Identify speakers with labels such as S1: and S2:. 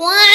S1: One.